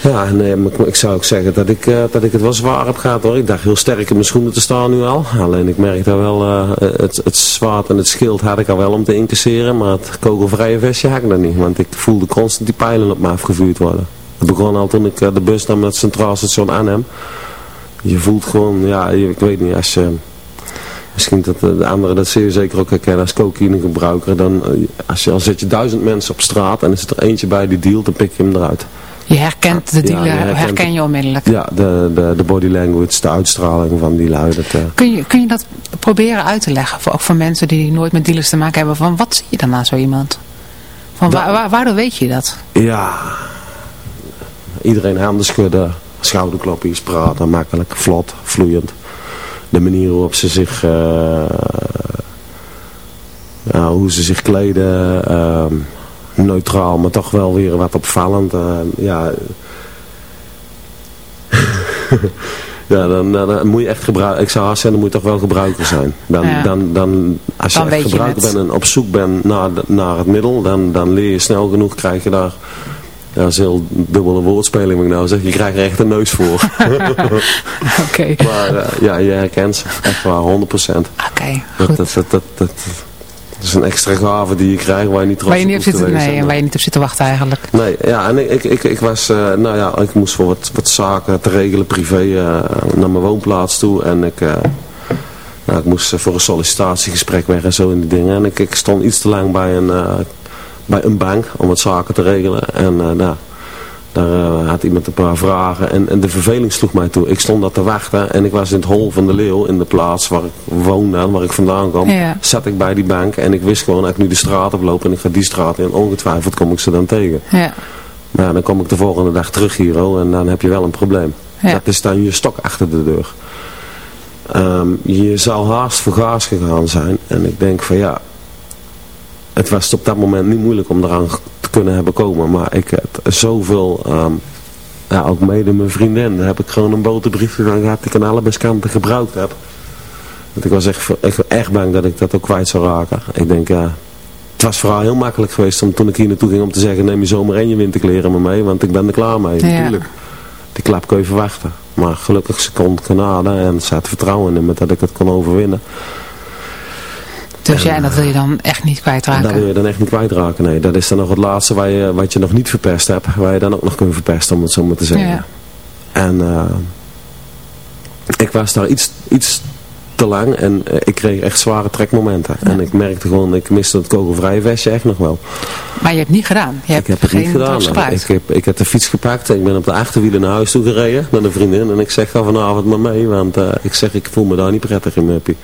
Ja, en eh, maar ik, ik zou ook zeggen dat ik, eh, dat ik het wel zwaar heb gehad hoor. Ik dacht heel sterk in mijn schoenen te staan nu al. Alleen ik merk daar wel, eh, het, het zwaard en het schild had ik al wel om te incasseren. Maar het kogelvrije vestje had ik nog niet. Want ik voelde constant die pijlen op me afgevuurd worden. Het begon al toen ik eh, de bus nam naar het Centraal Station Arnhem. Je voelt gewoon, ja, je- ik weet niet, als je... Misschien dat eh, de anderen dat zeer zeker ook herkennen als cocaïnegebruiker. Dan, eh, als je, al zet je duizend mensen op straat en er zit er eentje bij die dealt, dan pik je hem eruit. Je herkent de Ja, dealer, je herkent herken je onmiddellijk. Ja, de, de, de body language, de uitstraling van die lui. Dat, eh, Kun je, kun je dat proberen uit te leggen, voor, ook voor mensen die nooit met dealers te maken hebben, van wat zie je dan aan zo iemand? Van waar, waar, waardoor weet je dat? ja, iedereen handen schudden, schouderklopjes, praten, makkelijk, vlot, vloeiend. De manier waarop ze zich, eh, hoe ze zich kleden, ehm, neutraal, maar toch wel weer wat opvallend. eh, ja, Ja, dan, dan, dan moet je echt gebruiken. Ik zou haast zeggen, dan moet je toch wel gebruiker zijn. Dan, Ja. dan, dan, als je Dan echt gebruiker bent en op zoek bent naar, naar het middel, dan, dan leer je snel genoeg, krijg je daar... Ja, dat is heel dubbele woordspeling, moet ik nou zeg. Je krijgt er echt een neus voor. Oké. maar eh, ja, je herkent ze. Echt waar, 100 procent. Oké, Dat, goed. dat, dat, dat, dat, dat is een extra gave die je krijgt waar je niet trots Waar je niet op hoeft zit, te nee, en waar je niet op zit te wachten eigenlijk. Nee, ja, en ik, ik, ik, ik was, eh, nou ja, ik moest voor wat, wat zaken te regelen, privé, eh, naar mijn woonplaats toe. En ik, nou, ik moest voor een sollicitatiegesprek weg en zo in die dingen. En ik, ik stond iets te lang bij een, bij een bank om wat zaken te regelen. En eh, nou, daar eh, had iemand een paar vragen en, en de verveling sloeg mij toe. Ik stond daar te wachten en ik was in het hol van de leeuw, in de plaats waar ik woonde, waar ik vandaan kwam. Ja. Zat ik bij die bank en ik wist gewoon, als ik nu de straat oploop en ik ga die straat in, ongetwijfeld kom ik ze dan tegen. Ja. Maar ja, dan kom ik de volgende dag terug hier en dan heb je wel een probleem. Ja. Dat is dan je stok achter de deur. Ehm, je zal haast voor gaas gegaan zijn. En ik denk van ja, het was op dat moment niet moeilijk om eraan te kunnen hebben komen. Maar ik heb zoveel, ehm, ja, ook mede mijn vriendin, daar heb ik gewoon een boterbrief gedaan gehad die ik aan alle kanten gebruikt heb. Want ik was echt, echt, echt bang dat ik dat ook kwijt zou raken. Ik denk ja, het was vooral heel makkelijk geweest om toen ik hier naartoe ging om te zeggen neem je zomer en je winterkleren maar mee, want ik ben er klaar mee. Ja. Natuurlijk. Die klap kun je verwachten. Maar gelukkig ze kon genade en er zat vertrouwen in me dat ik het kon overwinnen. Dus ja, en dat wil je dan echt niet En dat wil kwijtraken. je dan echt niet kwijtraken. Nee, dat is dan nog het laatste waar je, wat je nog niet verpest hebt. Waar je dan ook nog kunt verpesten, om het zo maar te zeggen. Ja. En eh, ik was daar iets, iets te lang en eh, ik kreeg echt zware trekmomenten. En ik merkte gewoon, ik miste het kogelvrije vestje echt nog wel. Maar je hebt niet gedaan. Je hebt Ik heb het niet gedaan. Ik heb, ik heb de fiets gepakt en ik ben op de achterwielen naar huis toe gereden met een vriendin. En ik zeg, ga vanavond maar mee, want eh, ik zeg, ik voel me daar niet prettig in Muppie.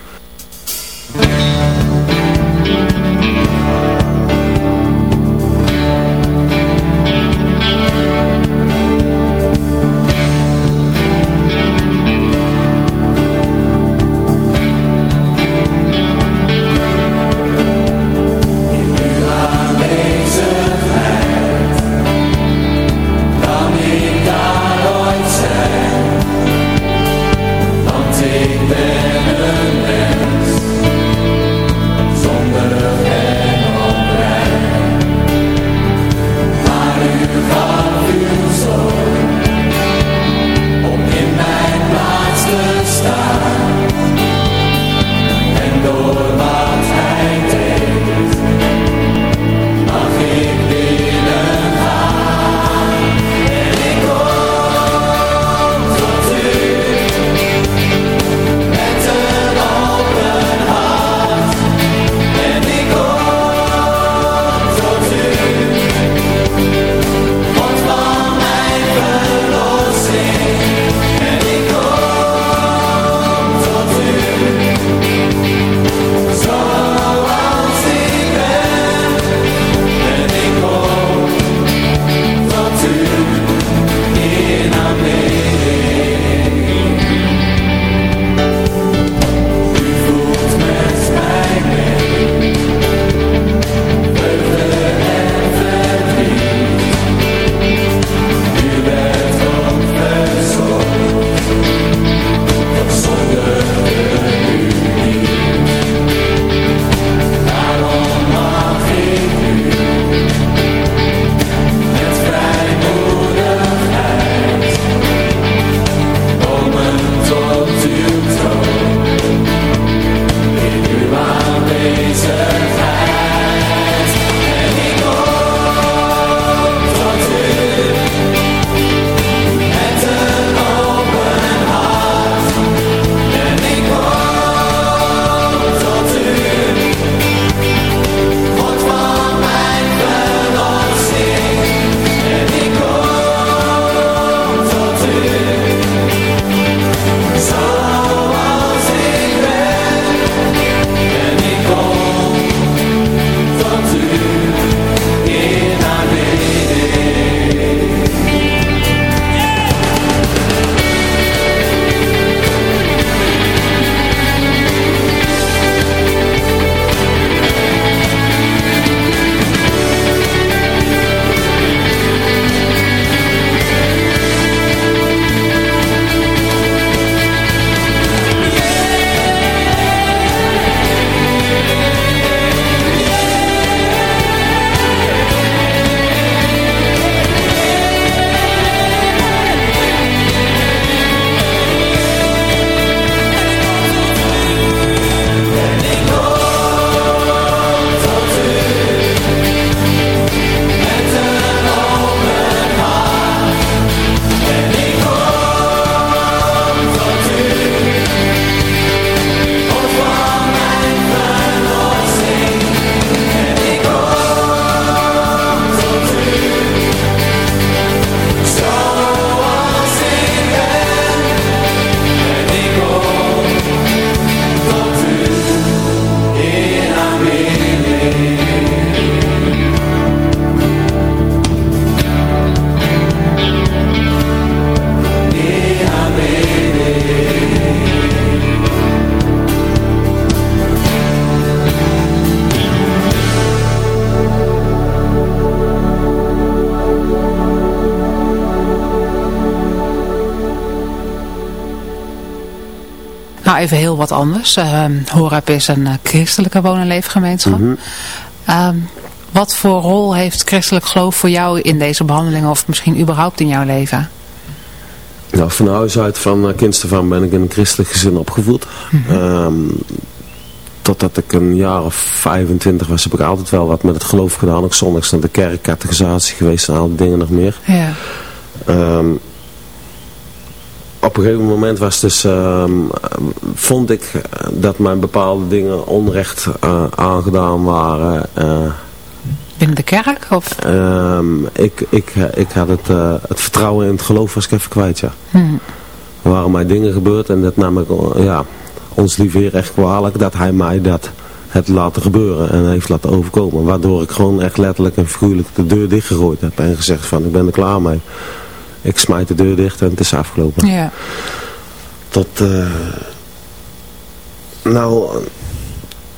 Even heel wat anders. Uh, Horeb is een christelijke woon- en leefgemeenschap. Mhm. Ehm, wat voor rol heeft christelijk geloof voor jou in deze behandeling of misschien überhaupt in jouw leven? Nou, van huis uit, van uh, kinds van ben ik in een christelijk gezin opgevoed. Mm totdat ik een jaar of 25 was, heb ik altijd wel wat met het geloof gedaan. Ook zondags naar de kerk, categorisatie geweest en al die dingen nog meer. Ja. Ehm, op een gegeven moment was dus, ehm, vond ik dat mijn bepaalde dingen onrecht uh, aangedaan waren. Uh, Binnen de kerk? Of? Um, ik, ik, ik had het, uh, het vertrouwen in het geloof was ik even kwijt, ja. Hmm. Er waren mij dingen gebeurd en dat nam ik, ja, ons lieve heer echt kwalijk dat hij mij dat het laten gebeuren en heeft laten overkomen. Waardoor ik gewoon echt letterlijk en figuurlijk de deur dichtgegooid heb en gezegd van ik ben er klaar mee. Ik smijt de deur dicht en het is afgelopen. Ja. Tot, uh, nou,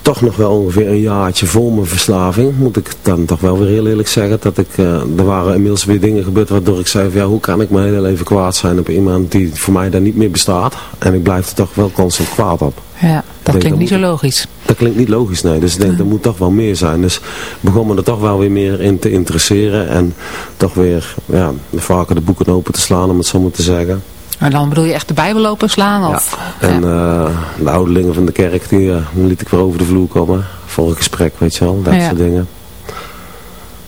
toch nog wel ongeveer een jaartje voor mijn verslaving, moet ik dan toch wel weer heel eerlijk zeggen, dat ik, uh, er waren inmiddels weer dingen gebeurd waardoor ik zei van ja, hoe kan ik mijn hele leven kwaad zijn op iemand die voor mij dan niet meer bestaat en ik blijf er toch wel constant kwaad op. Ja, dat denk, klinkt niet zo logisch. Dat klinkt niet logisch, nee. Dus ik denk, er moet toch wel meer zijn. Dus begon me er toch wel weer meer in te interesseren en toch weer, ja, vaker de boeken open te slaan, om het zo maar te zeggen. Maar dan bedoel je echt de Bijbel open slaan? Of? Ja. En uh, de ouderlingen van de kerk, die uh, liet ik weer over de vloer komen. Voor een gesprek, weet je wel. Dat ja. soort dingen.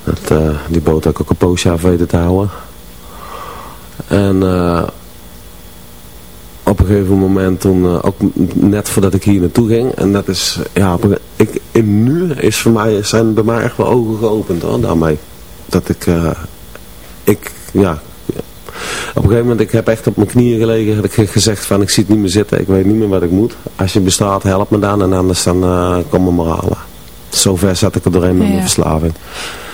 Dat, uh, die boot heb ik ook een poosje af weten te houden. En op een gegeven moment toen, ook net voordat ik hier naartoe ging. En dat is, ja, ik, in nu is voor mij, zijn bij mij echt wel ogen geopend hoor, daarmee. Dat ik, ik, ja, op een gegeven moment, ik heb echt op mijn knieën gelegen, heb ik gezegd van ik zie het niet meer zitten, ik weet niet meer wat ik moet. Als je bestaat, help me dan en anders dan uh, kom me maar halen. Zover zat ik er doorheen met ja. mijn verslaving.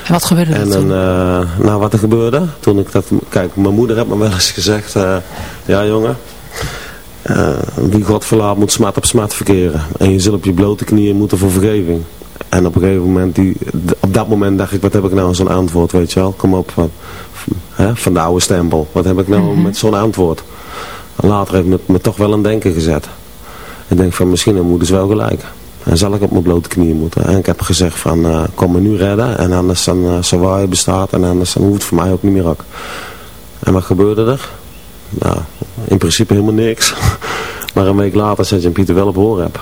En wat gebeurde er en toen? Uh, nou, wat er gebeurde, toen ik dat, kijk, mijn moeder heeft me wel eens gezegd, uh, ja jongen, wie God verlaat moet smaad op smaad verkeren. En je zult op je blote knieën moeten voor vergeving. En op een gegeven moment, die, op dat moment dacht ik, wat heb ik nou zo'n antwoord, weet je wel. Kom op, van, hè, van de oude stempel. Wat heb ik nou mm -hmm. met zo'n antwoord? En later heeft het me, me toch wel aan denken gezet. Ik denk van, misschien hebben moeders wel gelijk. En zal ik op mijn blote knieën moeten. En ik heb gezegd van, uh, kom me nu redden. En anders dan, uh, waar je bestaat. En anders dan hoeft het voor mij ook niet meer ook. En wat gebeurde er? Nou, in principe helemaal niks. maar een week later zet je een Pieter wel op hoor heb.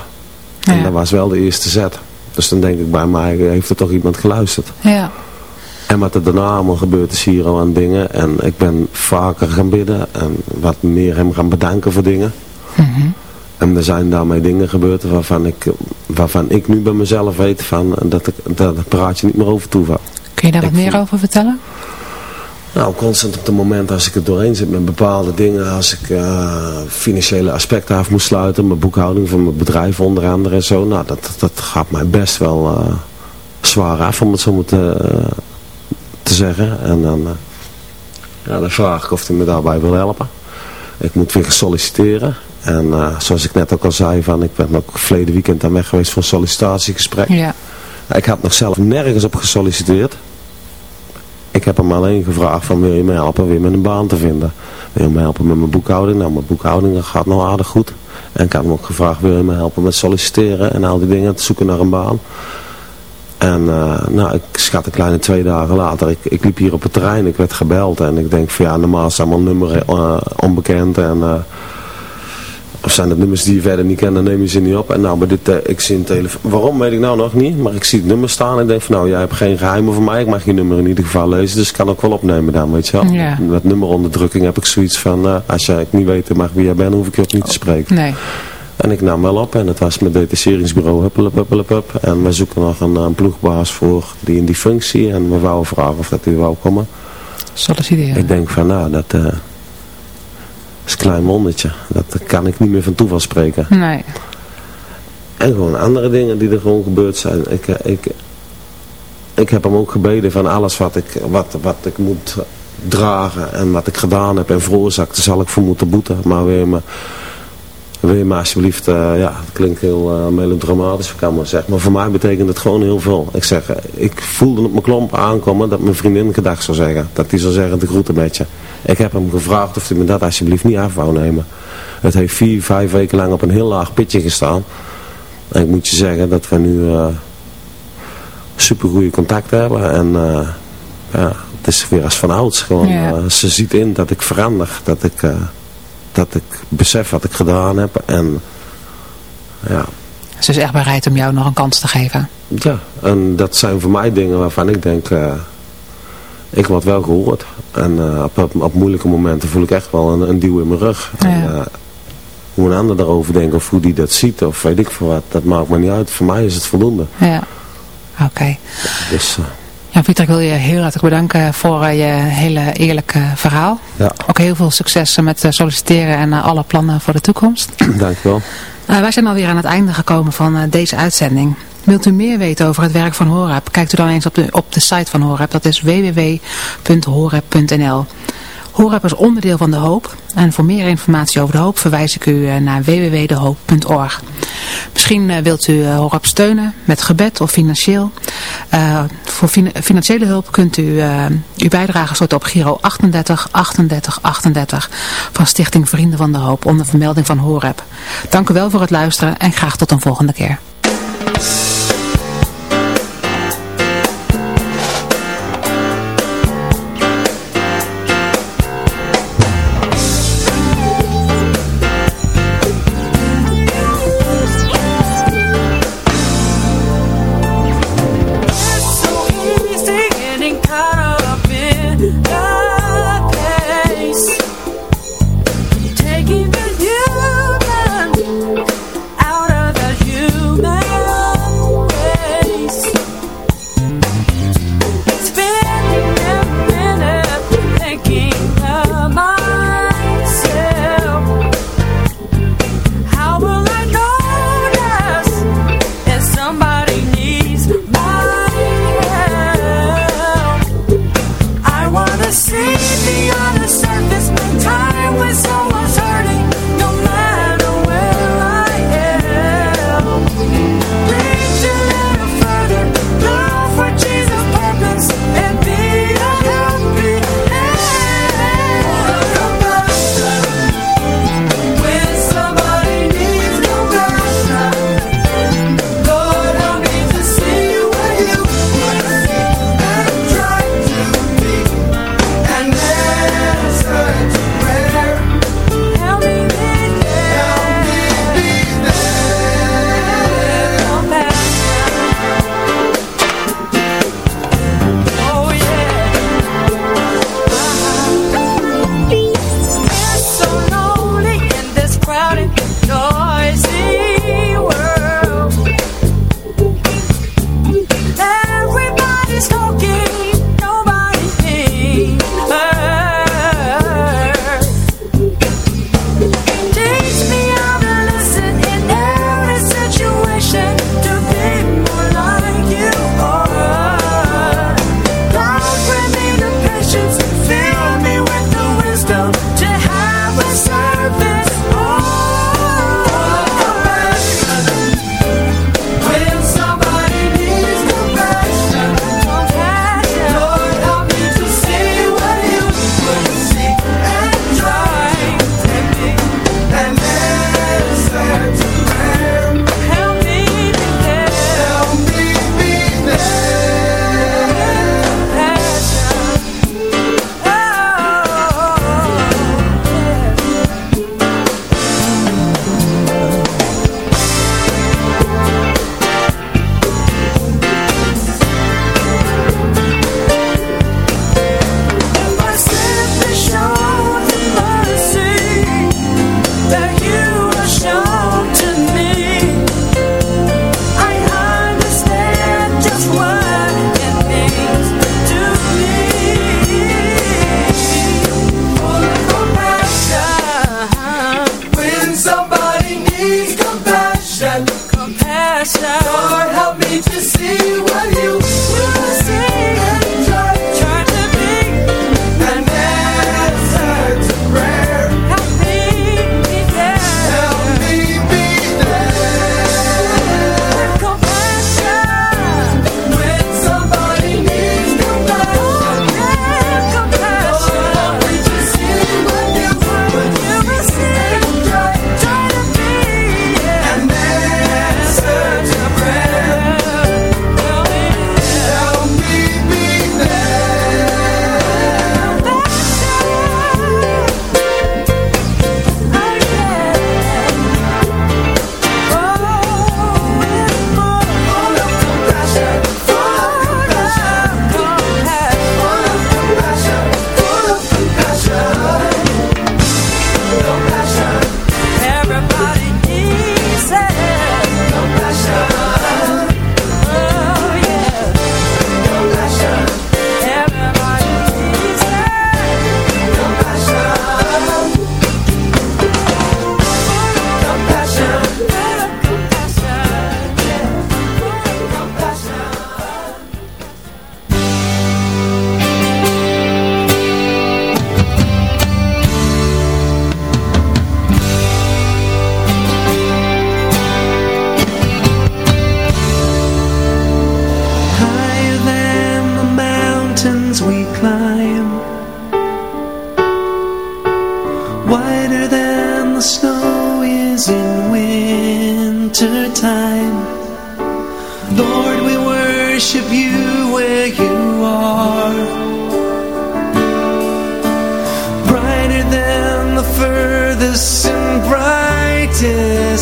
En ja. dat was wel de eerste zet. Dus dan denk ik bij mij, heeft er toch iemand geluisterd. Ja. En wat er daarna allemaal gebeurd is hier al aan dingen. En ik ben vaker gaan bidden. En wat meer hem gaan bedanken voor dingen. Mm -hmm. En er zijn daarmee dingen gebeurd waarvan ik, waarvan ik nu bij mezelf weet van, dat ik dat praat je niet meer over toeval. Kun je daar wat ik meer over vertellen? Nou, constant op het moment als ik er doorheen zit met bepaalde dingen, als ik uh, financiële aspecten af moet sluiten, mijn boekhouding van mijn bedrijf onder andere en zo, nou, dat, dat gaat mij best wel uh, zwaar af om het zo moet, uh, te zeggen. En dan, ja, dan vraag ik of hij me daarbij wil helpen. Ik moet weer solliciteren. En zoals ik net ook al zei, van, ik ben ook verleden weekend dan weg geweest voor een sollicitatiegesprek. Ja. Ik had nog zelf nergens op gesolliciteerd. Ik heb hem alleen gevraagd van wil je me helpen weer met een baan te vinden. Wil je me helpen met mijn boekhouding? Nou, mijn boekhouding gaat nog aardig goed. En ik had hem ook gevraagd wil je me helpen met solliciteren en al die dingen, te zoeken naar een baan. En uh, nou, ik schat een kleine twee dagen later, ik, ik liep hier op het terrein, ik werd gebeld en ik denk van ja, normaal is allemaal nummer uh, onbekend en... Uh, of zijn het nummers die je verder niet kent, dan neem je ze niet op. En nou, bij dit, uh, ik zie een telefoon. Waarom weet ik nou nog niet, maar ik zie het nummer staan en ik denk van nou, jij hebt geen geheimen van mij. Ik mag je nummer in ieder geval lezen, dus ik kan ook wel opnemen dan, weet je wel. Ja. Met nummeronderdrukking heb ik zoiets van, uh, als jij niet weet mag wie jij bent, hoef ik je ook niet te spreken. Nee. En ik nam wel op en het was mijn detacheringsbureau, huppelep, huppelep, hup. En we zoeken nog een, een ploegbaas voor die in die functie. En we wouden vragen of dat u wou komen. Solliciteren. Ik denk van nou, dat... Uh, is een klein wondertje. Dat kan ik niet meer van toeval spreken. Nee. En gewoon andere dingen die er gewoon gebeurd zijn. Ik, ik, ik heb hem ook gebeden van alles wat ik, wat, wat ik moet dragen en wat ik gedaan heb en veroorzaakt, daar zal ik voor moeten boeten. Maar weer me wil je me alsjeblieft, uh, ja, het klinkt heel uh, melodramatisch, kan maar zeggen. Maar voor mij betekent het gewoon heel veel. Ik zeg, ik voelde op mijn klomp aankomen dat mijn vriendin gedag zou zeggen. Dat die zou zeggen, de groeten met je. Ik heb hem gevraagd of hij me dat alsjeblieft niet af wou nemen. Het heeft vier, vijf weken lang op een heel laag pitje gestaan. En ik moet je zeggen dat we nu uh, super goede contact hebben. En ja, het is weer als van ouds. Gewoon, ja. ze ziet in dat ik verander. Dat ik dat ik besef wat ik gedaan heb. En ja. Ze is echt bereid om jou nog een kans te geven. Ja, en dat zijn voor mij dingen waarvan ik denk, uh, ik word wel gehoord. En uh, op, op, moeilijke momenten voel ik echt wel een, een duw in mijn rug. Ja. En, uh, hoe een ander daarover denkt of hoe die dat ziet of weet ik veel wat, dat maakt me niet uit. Voor mij is het voldoende. Ja, oké. Okay. Dus... Ja, Pieter, ik wil je heel hartelijk bedanken voor uh, je hele eerlijke verhaal. Ja. Ook heel veel succes met uh, solliciteren en uh, alle plannen voor de toekomst. Dankjewel. wij zijn alweer aan het einde gekomen van deze uitzending. Wilt u meer weten over het werk van Horeb? Kijkt u dan eens op de, op de site van Horeb. Dat is www.horeb.nl Horeb is onderdeel van De Hoop. En voor meer informatie over De Hoop verwijs ik u naar www.dehoop.org. Misschien wilt u Horeb steunen met gebed of financieel. Voor fin financiële hulp kunt u uw bijdrage storten op Giro 38 38 38 van Stichting Vrienden van de Hoop onder vermelding van Horeb. Dank u wel voor het luisteren en graag tot een volgende keer. passion. Lord, help me to see what you will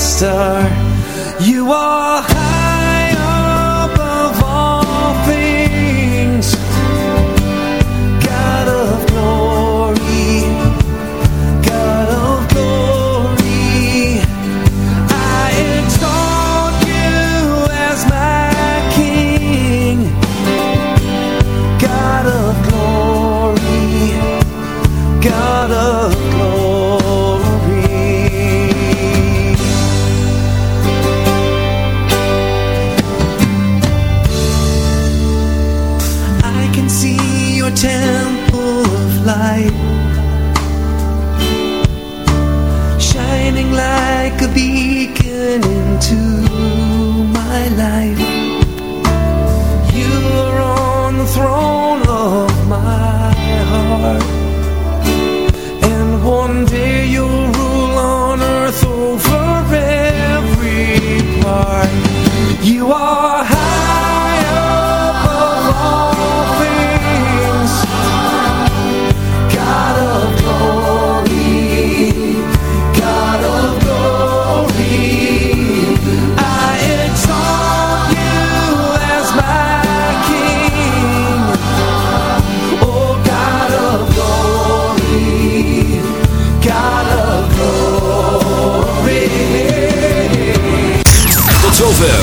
star. You are.